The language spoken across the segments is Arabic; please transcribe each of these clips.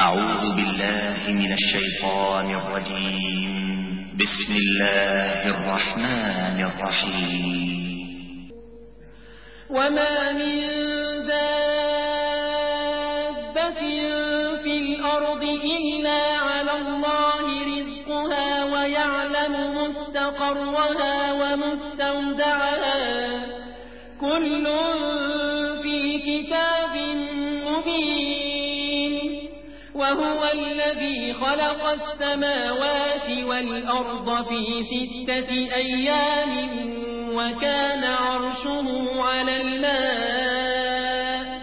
أعوذ بالله من الشيطان الرجيم. بسم الله الرحمن الرحيم. وما من خلق السماوات والأرض في ستة أيام وكان عرشه على الماء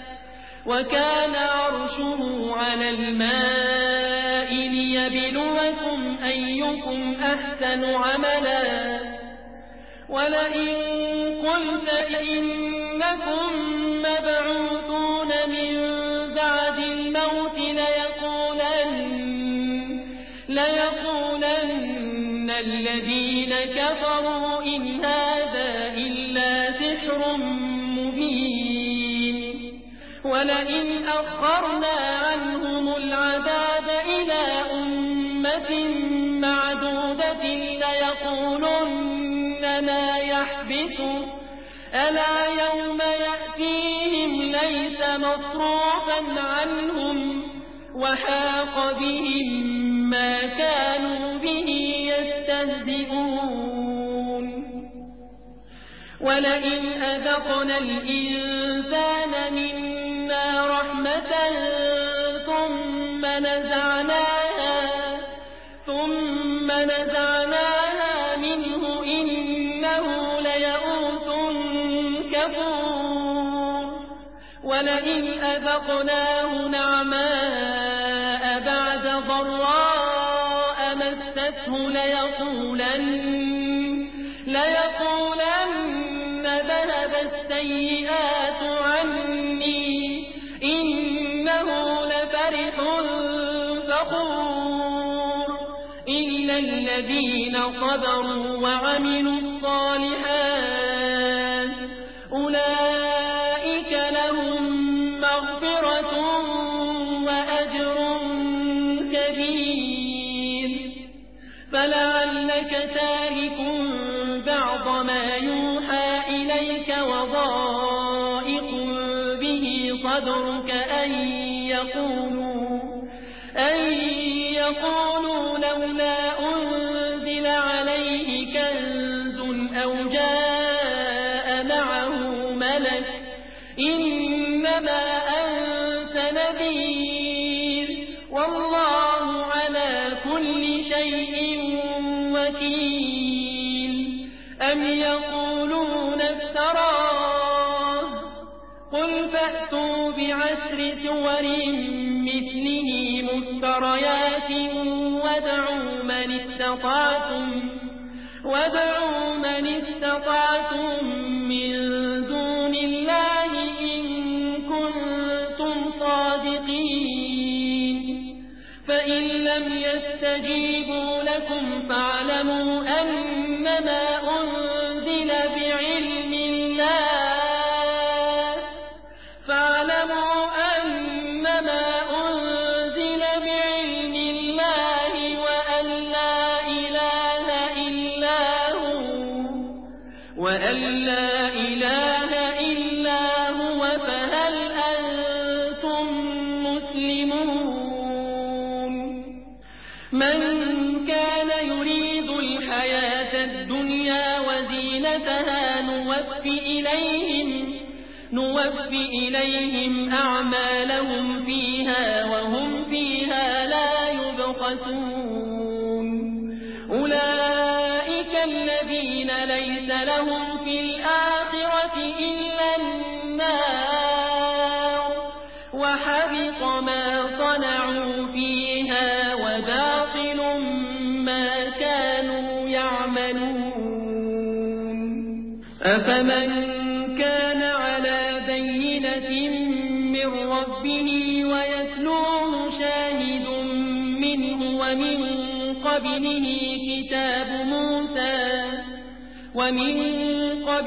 وكان عرشه على الماء ليبلوكم أيكم أحسن عملا. ولئن قلت إنكم مصروفا عنهم وحاق بهم ما كانوا به يستهزئون. ولئن أذقنا الإنسان منا رحمة ثم نزعناها ثم نزعناها منه إنه ليئوس كفور. ولئن أذقناه نعماء بعد ضراء مسته ليقولن ليقولن سور مثله مفتريات وادعوا من استطعتم وادعوا من استطعتم من دون الله إن كنتم صادقين. فإن لم يستجيبوا لكم فاعلموا أنما نوف إليهم أعمالهم فيها وهم فيها لا يبخسون. أولئك الذين ليس لهم في الآخرة إلا النار. وحبط ما صنعوا فيها وباطل ما كانوا يعملون. أفمن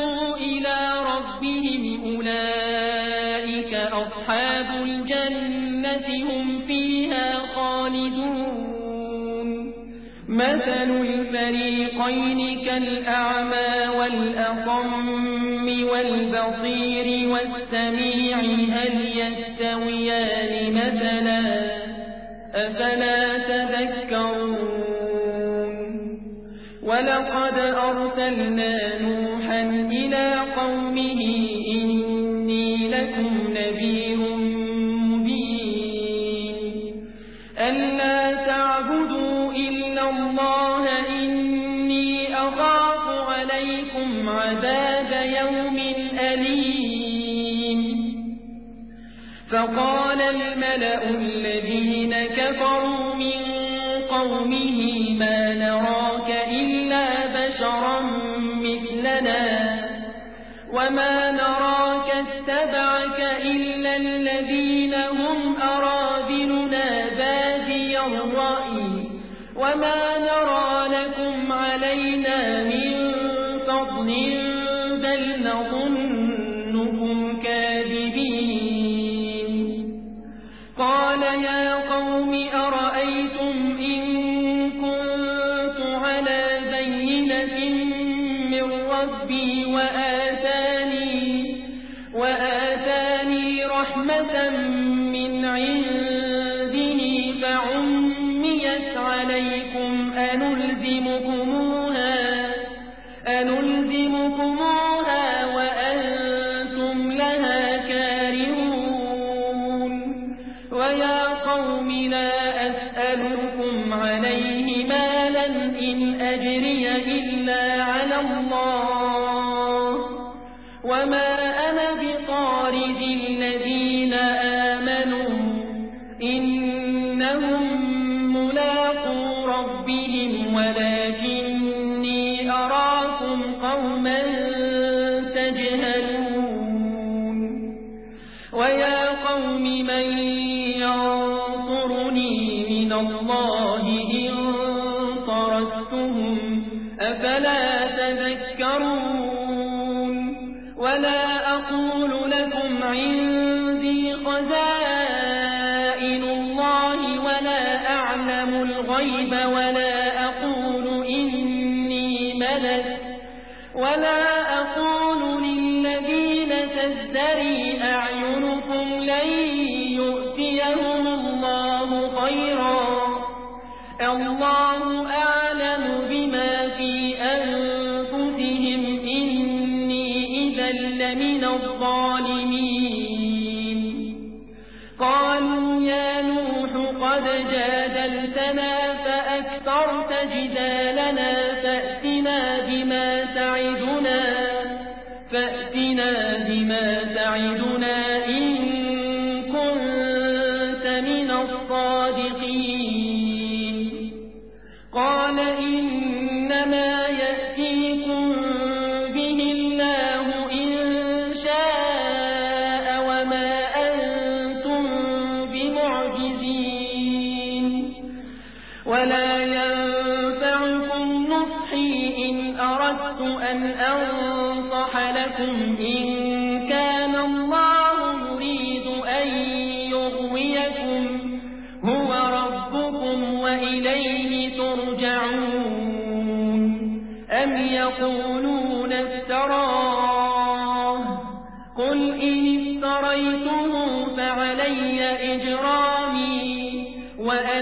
وَاتَّقُوا إِلَىٰ رَبِّهِمْ أُولَٰئِكَ أَصْحَابُ الْجَنَّةِ هُمْ فِيهَا خَالِدُونَ مَثَلُ الْفَرِيقَيْنِ كَالْأَعْمَىٰ وَالْأَصَمِّ وَالْبَصِيرِ وَالسَّمِيعِ هَلْ يَسْتَوِيَانِ مَثَلًا ۚ أَفَلَا تَذَكَّرُونَ وَلَقَدْ أَرْسَلْنَا نُوحًا فقال الملأ الذين كفروا من قومه ما نراه قوما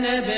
كان بيننا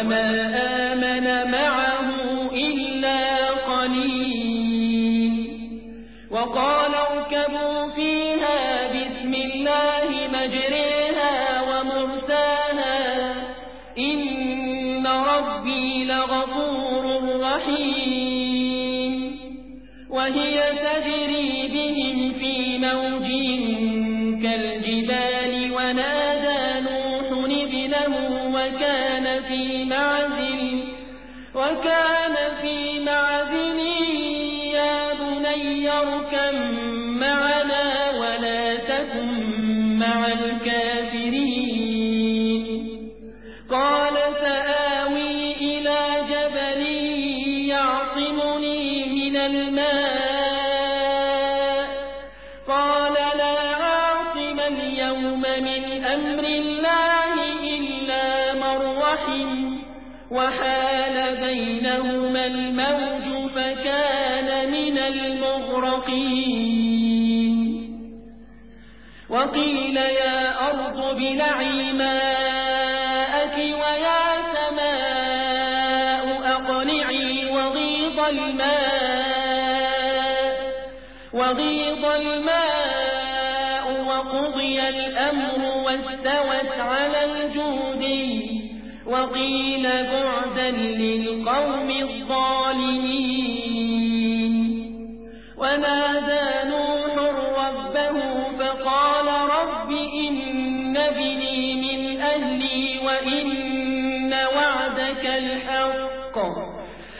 وما آمن معه إلا قليل وقال اركبوا فيها بسم الله مجرها قيل يا أرض بلعي ماءك ويا سماء أقنعي وغيظ الماء, وغيظ الماء وقضي الأمر واستوت على الجود وقيل بعدا للقوم الظالمين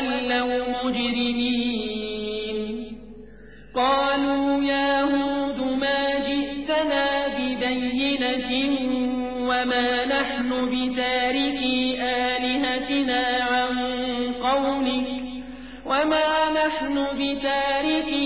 وتولوا مجرمين. قالوا يا هود ما جئتنا ببينة وما نحن بتاركي آلهتنا عن قولك وما نحن بتاركي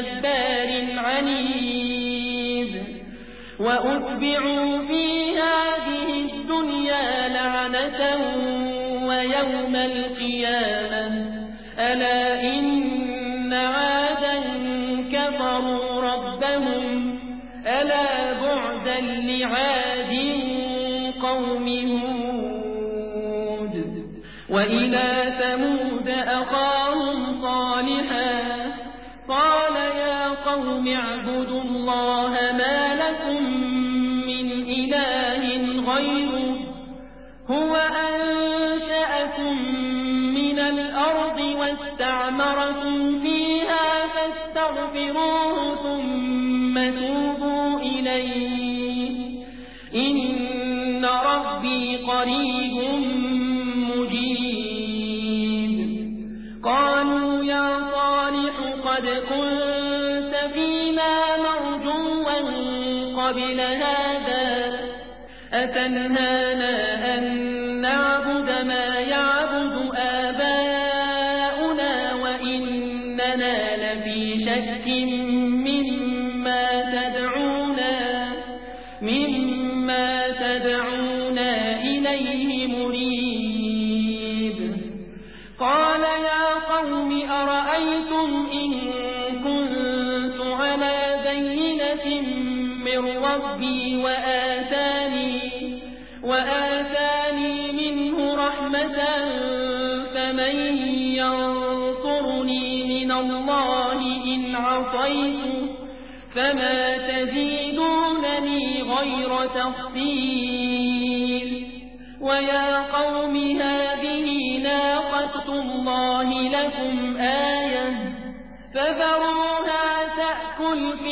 جبار عنيد. وأتبعوا في هذه الدنيا لعنة ويوم القيامة. ألا ربي قريب مجيب. قالوا يا صالح قد كنت فينا مرجوا قبل هذا أتنهانا وتفصيل. ويا قوم هذه ناقة الله لكم آية فذروها تأكل في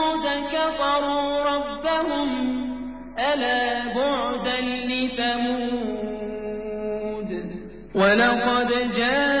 كفروا ربهم ألا بعدا لثمود. ولقد جاءوا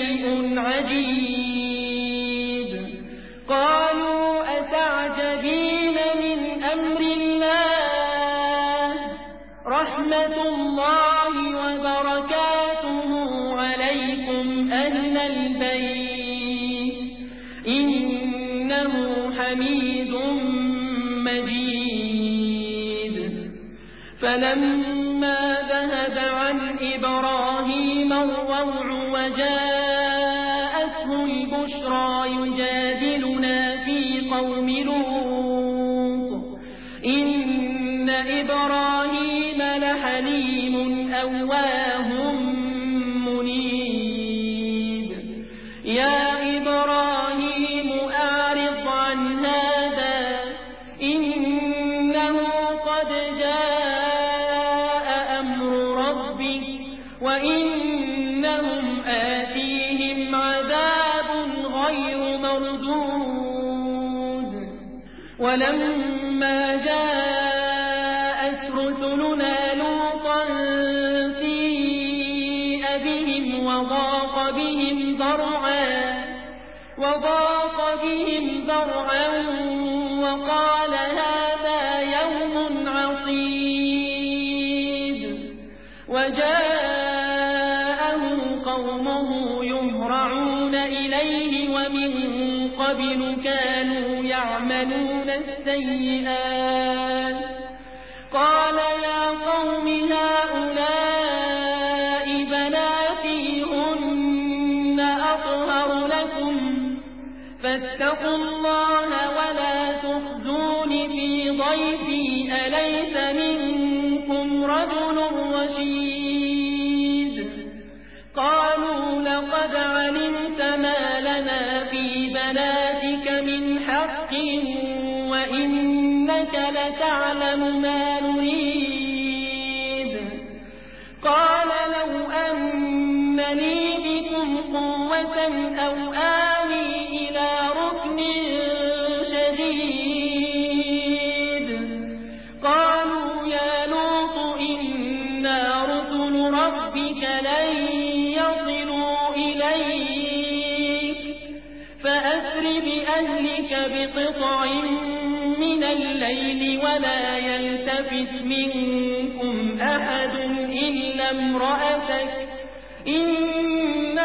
شيء عجيب. رشيد قالوا لقد علمت ما لنا في بناتك من حق وإنك لتعلم ما نريد. قال لو أمني بكم قوة أو آخر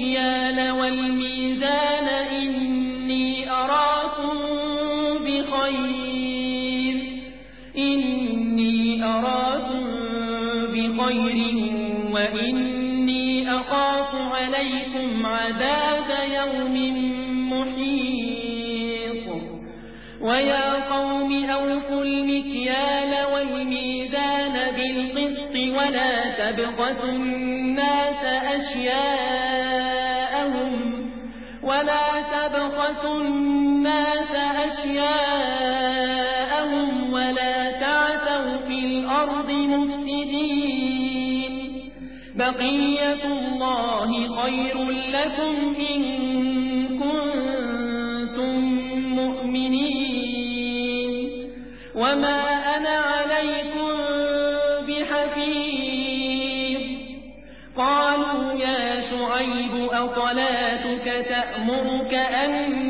الْمِكْيَالَ والميزان بقية الله خير لكم إن كنتم مؤمنين. وما أنا عليكم بحفيظ. قالوا يا شعيب أصلاتك تأمرك أن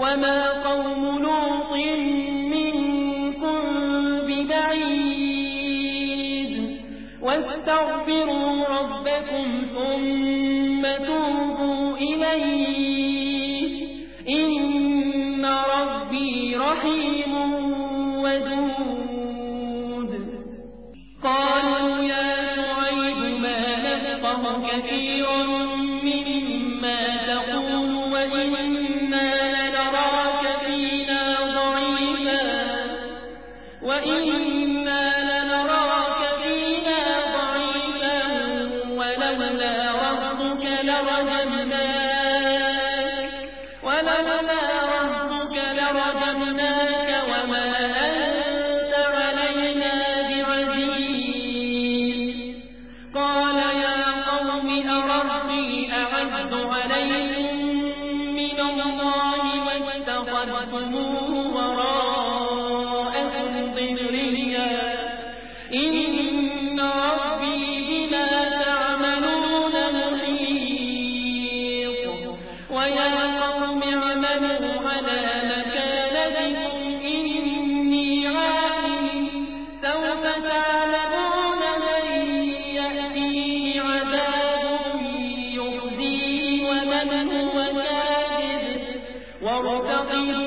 وما قوم 我将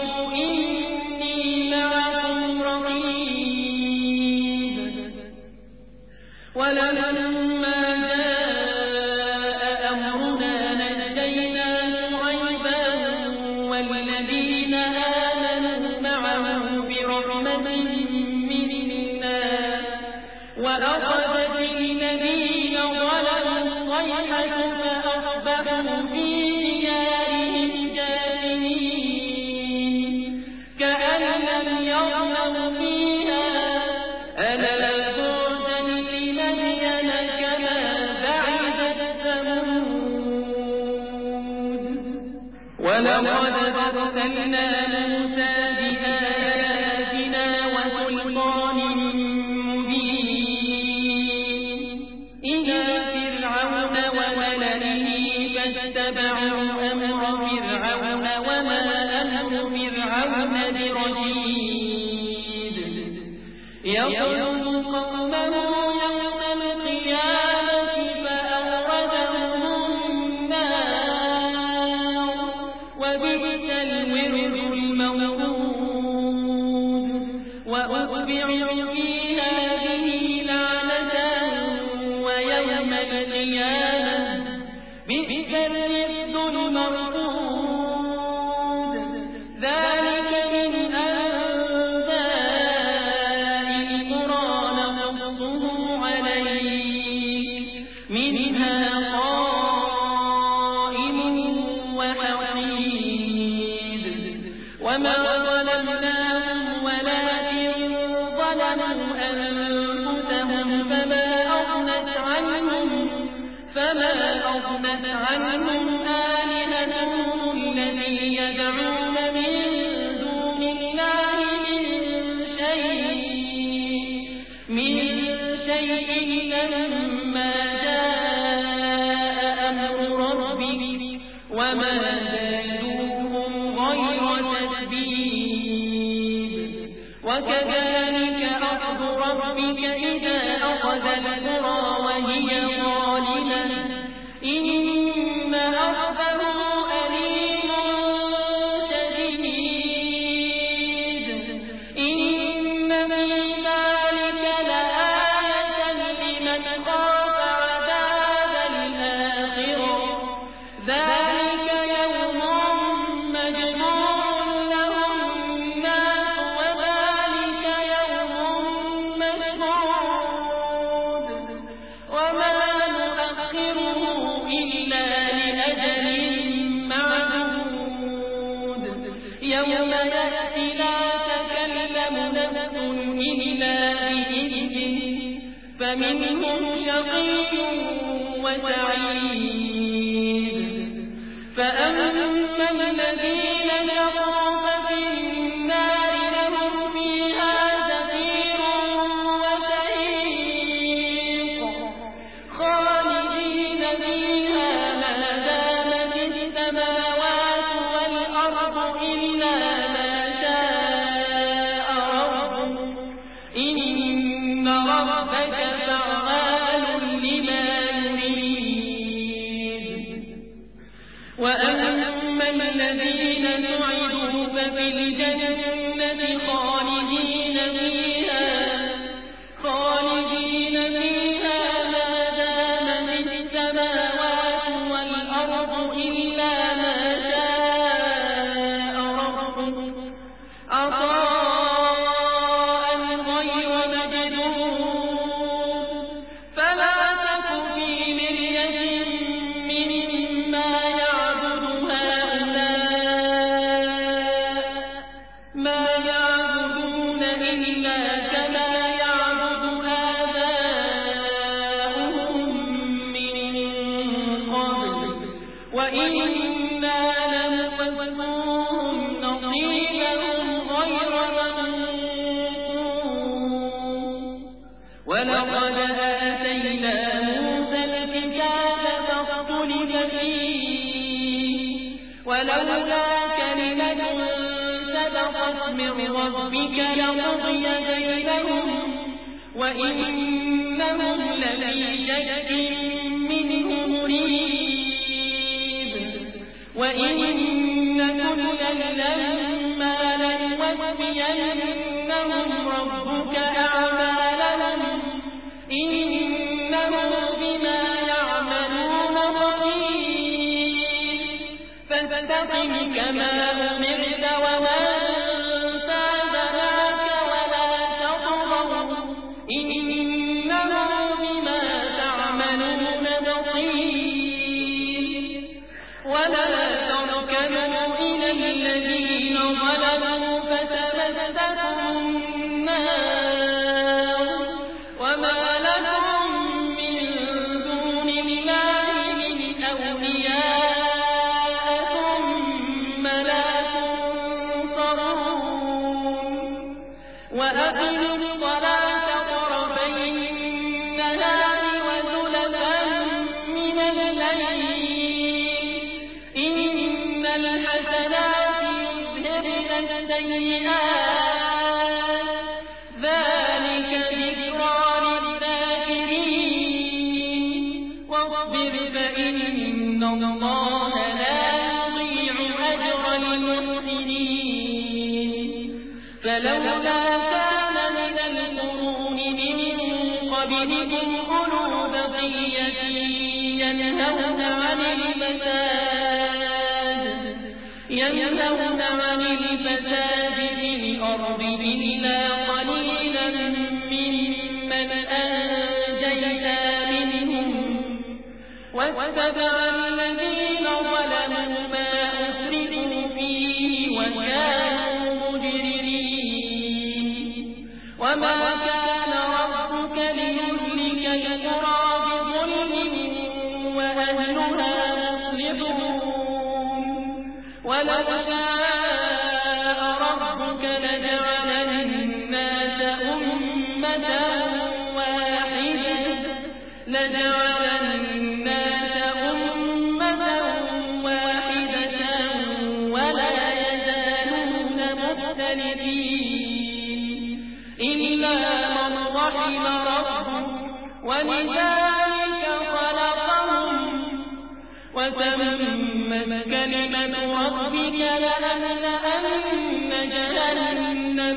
وما موعده ففي الجنة. تتبعن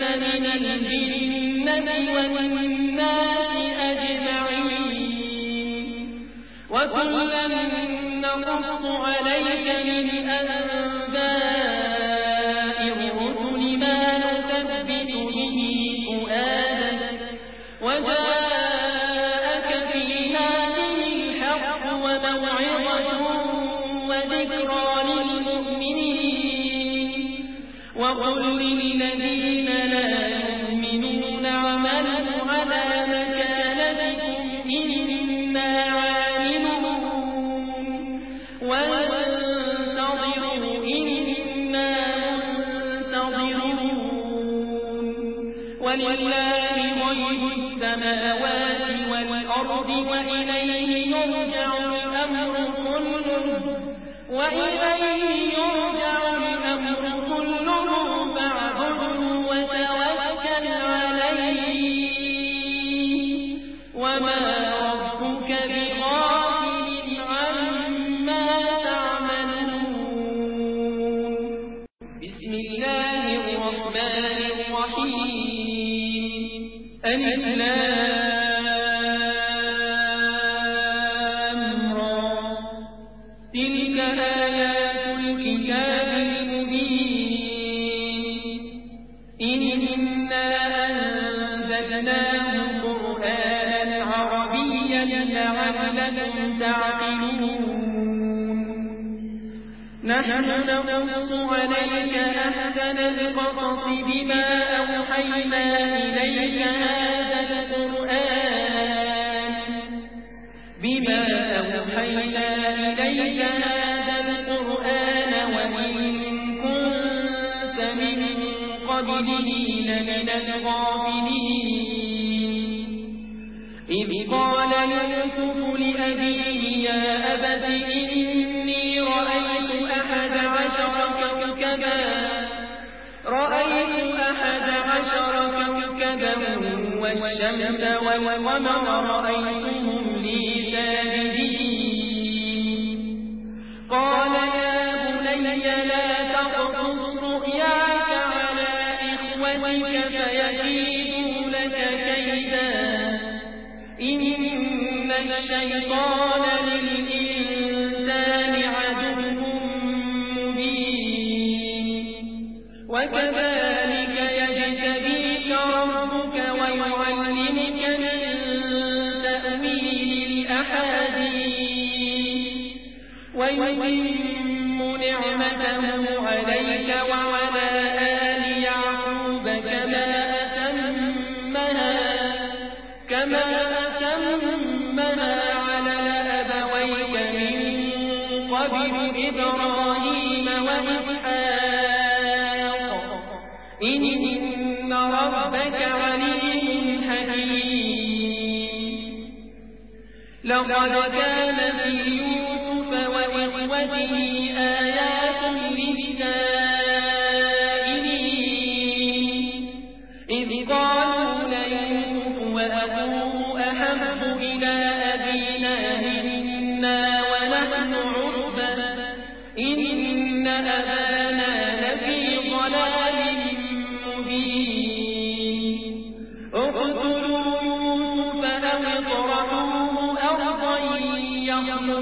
جهنم من الجنة والناس أجمعين وكلا نقص عليك من أنباء المجرمين من الغافلين. إذ قال يوسف لأبيه يا أبت إني رأيت أحد عشر كوكبا. رأيت أحد عشر كوكبا والشمس والقمر رأيت الشيطان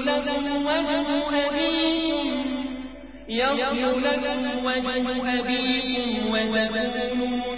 لكم وجه أبيكم يغفر لكم وجه أبيكم وتكونوا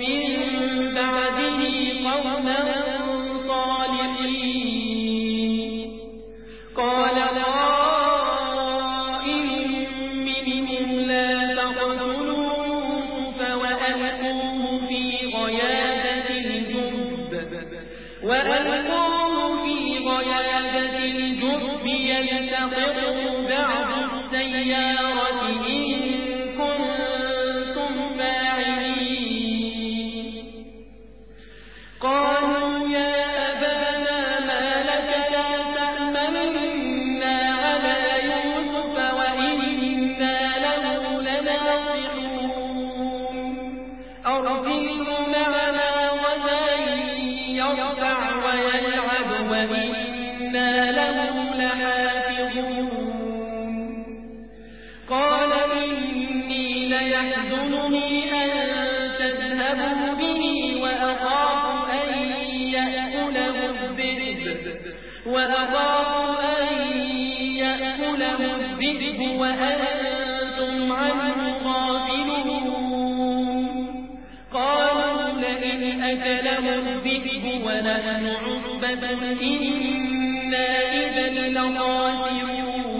إنا إذا لضاجعون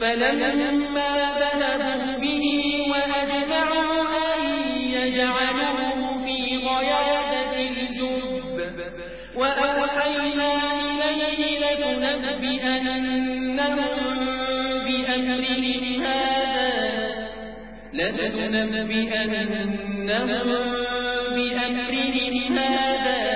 فلما ذهبوا به وأجمعوا أن يجعله في غيادة الجب وأوحينا إليه لتنبئنهم بأمرهم هذا لتنبئنهم بأمرهم هذا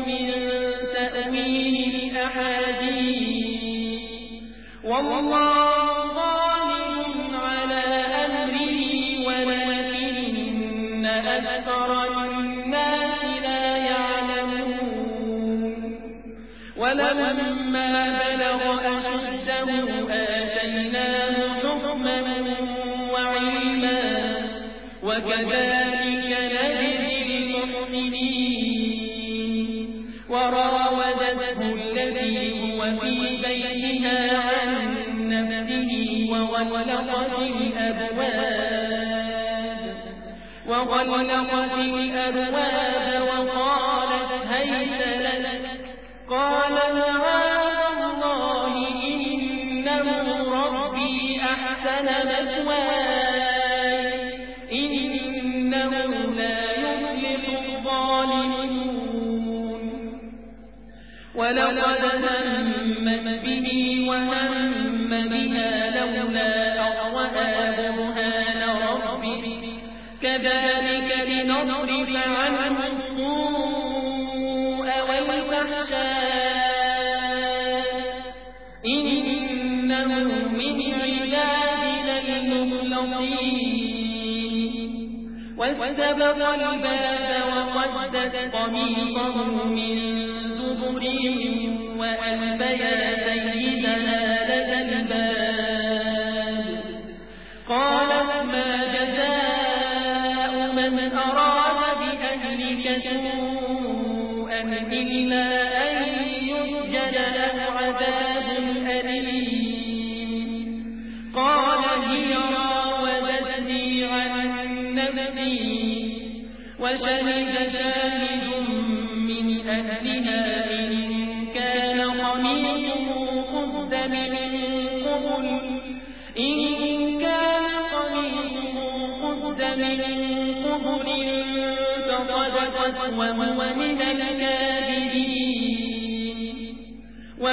والباب وقدت قميصه من زبر وألبيان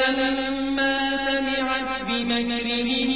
لما سمعت بمكرهن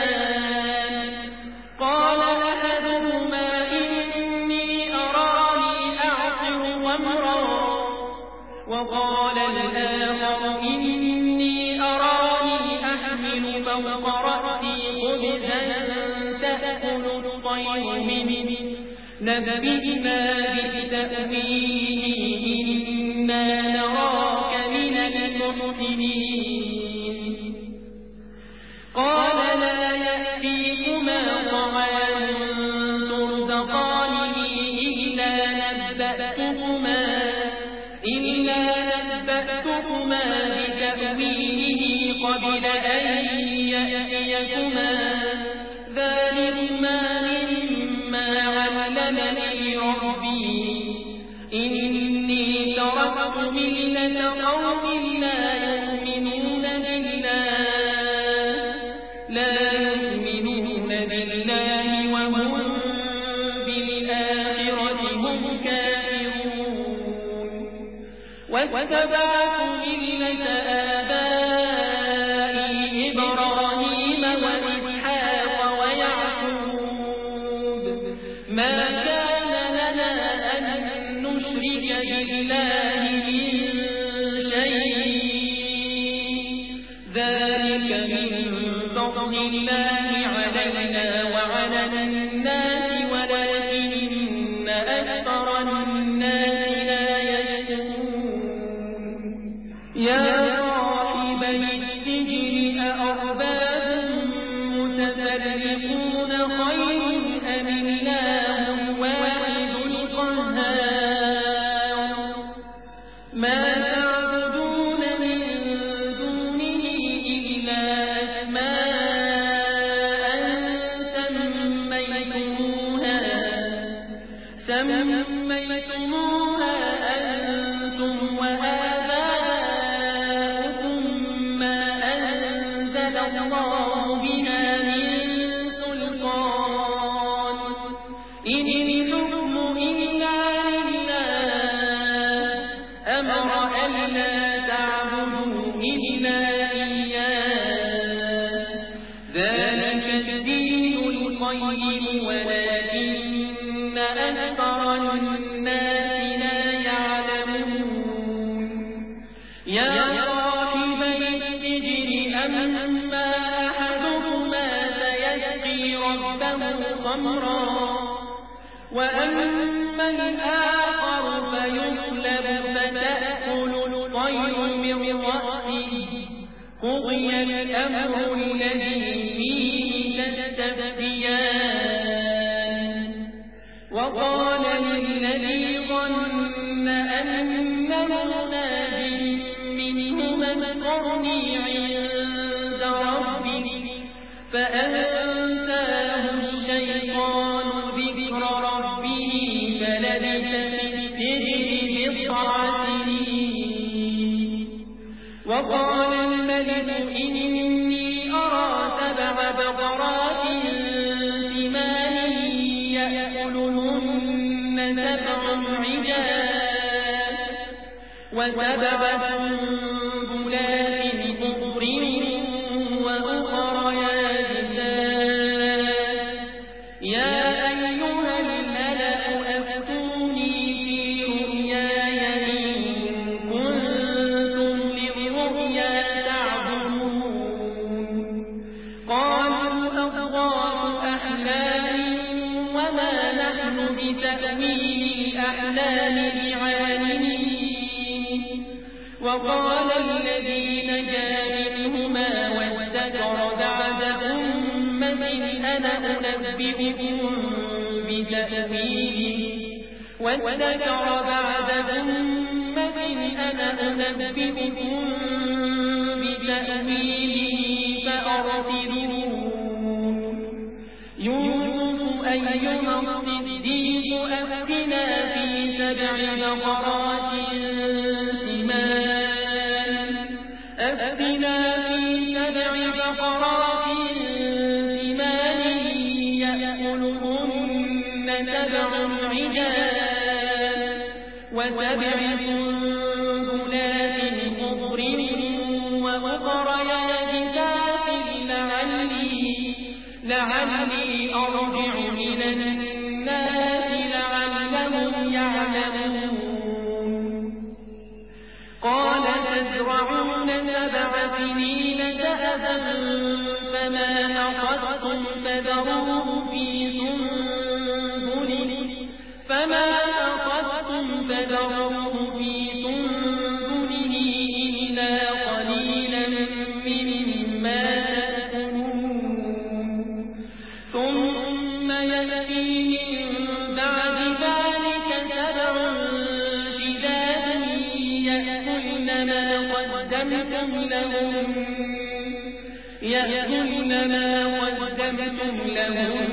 وسبع وذكر بعض نَفْسِي مِن بَعْدِ ذَٰلِكَ مَا قَدَّمْتُمْ لَهُمْ.